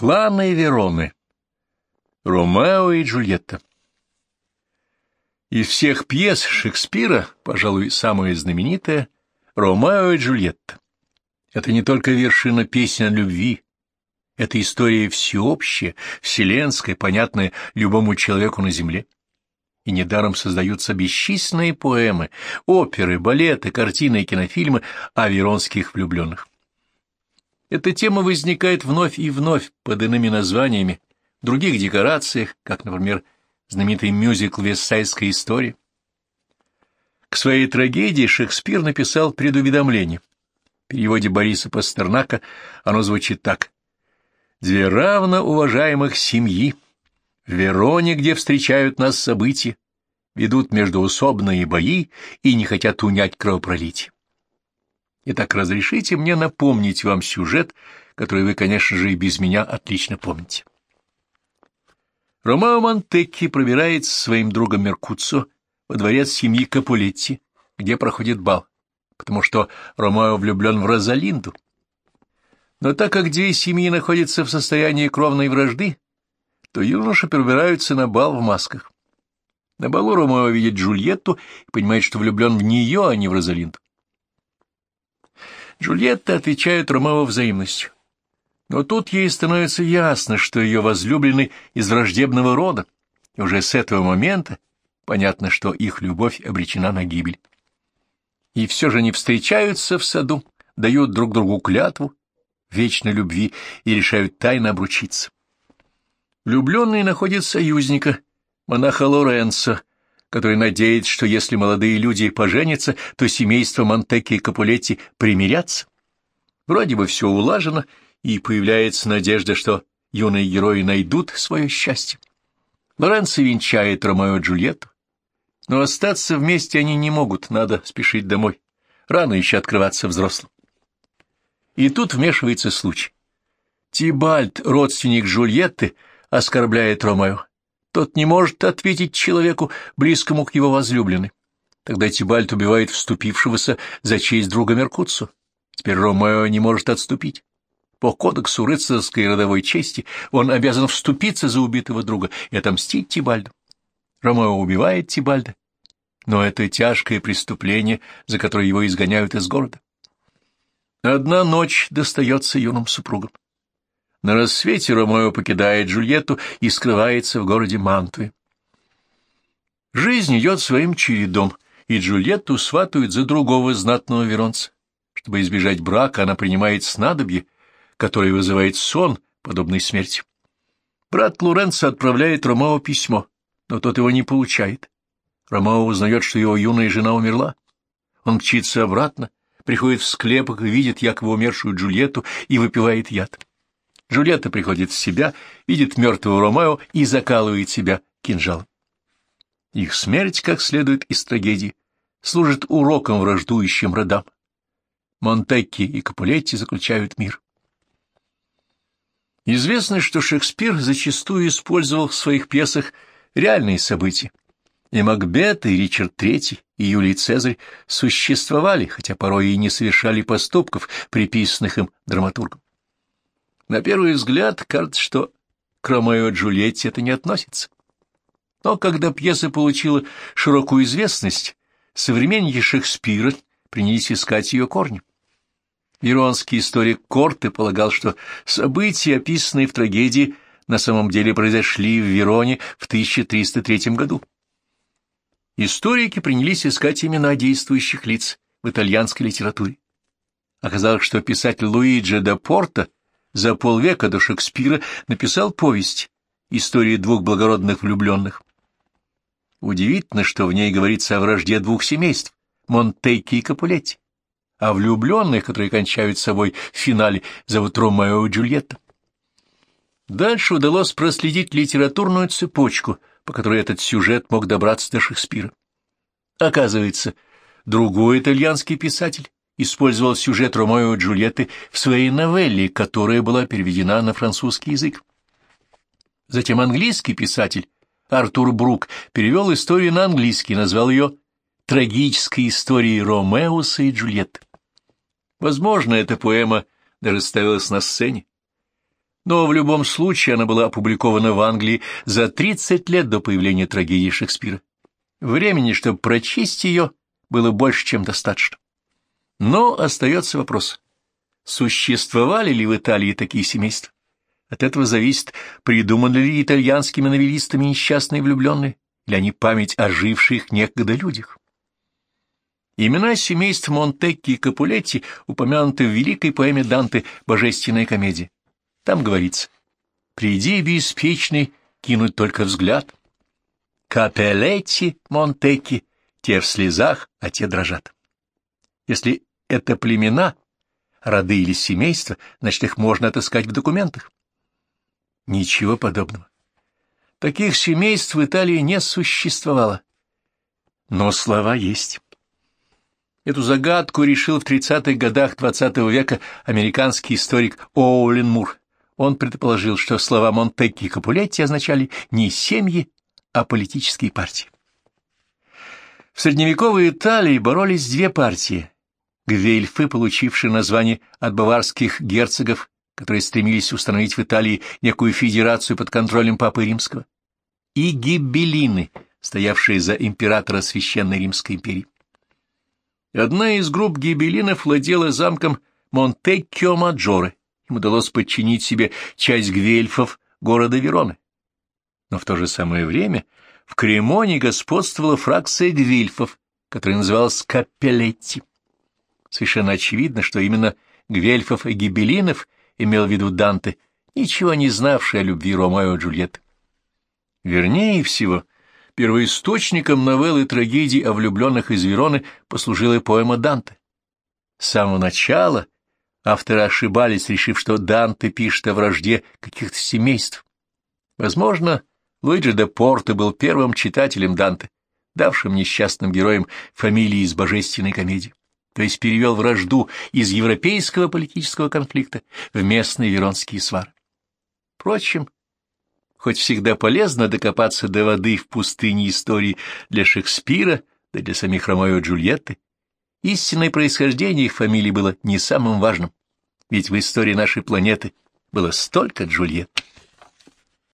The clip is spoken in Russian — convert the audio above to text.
Кланы Вероны. Ромео и Джульетта. Из всех пьес Шекспира, пожалуй, самая знаменитая — «Ромео и Джульетта». Это не только вершина песни о любви, это история всеобщая, вселенская, понятная любому человеку на земле. И недаром создаются бесчисленные поэмы, оперы, балеты, картины и кинофильмы о веронских влюбленных. Эта тема возникает вновь и вновь под иными названиями, в других декорациях, как, например, знаменитый мюзикл «Вестсайдская история». К своей трагедии Шекспир написал предуведомление. В переводе Бориса Пастернака оно звучит так. «Две равно уважаемых семьи, в Вероне, где встречают нас события, ведут междуусобные бои и не хотят унять кровопролитие. Итак, разрешите мне напомнить вам сюжет, который вы, конечно же, и без меня отлично помните. Ромео Монтекки пробирается со своим другом Меркуццо во дворец семьи Капулетти, где проходит бал, потому что Ромео влюблен в Розалинду. Но так как две семьи находятся в состоянии кровной вражды, то юноши пробираются на бал в масках. На балу Ромео видит Джульетту и понимает, что влюблен в нее, а не в Розалинду. Джульетта отвечает Ромео взаимностью. Но тут ей становится ясно, что ее возлюбленный из враждебного рода, и уже с этого момента понятно, что их любовь обречена на гибель. И все же они встречаются в саду, дают друг другу клятву вечной любви и решают тайно обручиться. Влюбленные находят союзника, монаха Лоренцо, который надеется, что если молодые люди поженятся, то семейство Монтекки и Капулетти примирятся. Вроде бы все улажено, и появляется надежда, что юные герои найдут свое счастье. Лоренцо венчает Ромео Джульетту, но остаться вместе они не могут, надо спешить домой. Рано еще открываться взрослым. И тут вмешивается случай. Тибальд, родственник Джульетты, оскорбляет Ромео. Тот не может ответить человеку, близкому к его возлюбленной. Тогда Тибальд убивает вступившегося за честь друга Меркуцу. Теперь Ромео не может отступить. По кодексу рыцарской родовой чести он обязан вступиться за убитого друга и отомстить Тибальду. Ромео убивает Тибальда, но это тяжкое преступление, за которое его изгоняют из города. Одна ночь достается юным супругам. На рассвете Ромео покидает Джульетту и скрывается в городе Мантуе. Жизнь идет своим чередом, и Джульетту сватают за другого знатного веронца. Чтобы избежать брака, она принимает снадобье, которое вызывает сон, подобный смерти. Брат Лоренцо отправляет Ромео письмо, но тот его не получает. Ромео узнает, что его юная жена умерла. Он мчится обратно, приходит в склепок, видит якобы умершую Джульетту и выпивает яд. Джульетта приходит в себя, видит мертвого Ромео и закалывает себя кинжалом. Их смерть, как следует из трагедии, служит уроком враждующим родам. Монтекки и Капулетти заключают мир. Известно, что Шекспир зачастую использовал в своих пьесах реальные события. И Макбет, и Ричард III, и Юлий Цезарь существовали, хотя порой и не совершали поступков, приписанных им драматургам. На первый взгляд кажется, что к Ромео и Джульетте это не относится. Но когда пьеса получила широкую известность, современники Шекспира принялись искать ее корни. Веронский историк Корте полагал, что события, описанные в трагедии, на самом деле произошли в Вероне в 1303 году. Историки принялись искать имена действующих лиц в итальянской литературе. Оказалось, что писатель Луиджи да Порто – за полвека до Шекспира написал повесть «История двух благородных влюбленных». Удивительно, что в ней говорится о вражде двух семейств — Монтейки и Капулетти, а влюбленных, которые кончают собой в финале, зовут Ромео и Джульетта. Дальше удалось проследить литературную цепочку, по которой этот сюжет мог добраться до Шекспира. Оказывается, другой итальянский писатель, использовал сюжет Ромео и Джульетты в своей новелле, которая была переведена на французский язык. Затем английский писатель Артур Брук перевел историю на английский и назвал ее «Трагической историей Ромеуса и Джульетты». Возможно, эта поэма даже ставилась на сцене. но в любом случае она была опубликована в Англии за 30 лет до появления трагедии Шекспира. Времени, чтобы прочесть ее, было больше, чем достаточно. Но остается вопрос, существовали ли в Италии такие семейства? От этого зависит, придуманы ли итальянскими новеллистами несчастные влюбленные, или они память о живших некогда людях. Имена семейств Монтекки и Капулетти упомянуты в великой поэме Данте «Божественная комедия». Там говорится «Приди, беспечный, кинуть только взгляд». Капелетти, Монтекки, те в слезах, а те дрожат. Если это племена, роды или семейства, значит, их можно отыскать в документах. Ничего подобного. Таких семейств в Италии не существовало. Но слова есть. Эту загадку решил в 30-х годах XX -го века американский историк Оуэлен Мур. Он предположил, что слова Монтекки и Капулетти означали не семьи, а политические партии. В средневековой Италии боролись две партии. Гвельфы, получившие название от баварских герцогов, которые стремились установить в Италии некую федерацию под контролем Папы Римского, и гибеллины, стоявшие за императора Священной Римской империи. Одна из групп гибелинов владела замком Монтеккио-Маджоре. Им удалось подчинить себе часть гвельфов города Вероны. Но в то же самое время в Кремоне господствовала фракция гвельфов, которая называлась Капеллетти. Совершенно очевидно, что именно гвельфов и гибелинов имел в виду Данте, ничего не знавший о любви Ромео и Джульетты. Вернее всего, Первоисточником новеллы трагедии о влюбленных из Вероны послужила поэма Данте. С самого начала авторы ошибались, решив, что Данте пишет о вражде каких-то семейств. Возможно, Луиджи де Порто был первым читателем Данте, давшим несчастным героям фамилии из божественной комедии, то есть перевел вражду из европейского политического конфликта в местные веронские свары. Впрочем, хоть всегда полезно докопаться до воды в пустыне истории для Шекспира, да для самих Ромео и Джульетты, истинное происхождение их фамилий было не самым важным, ведь в истории нашей планеты было столько Джульетт.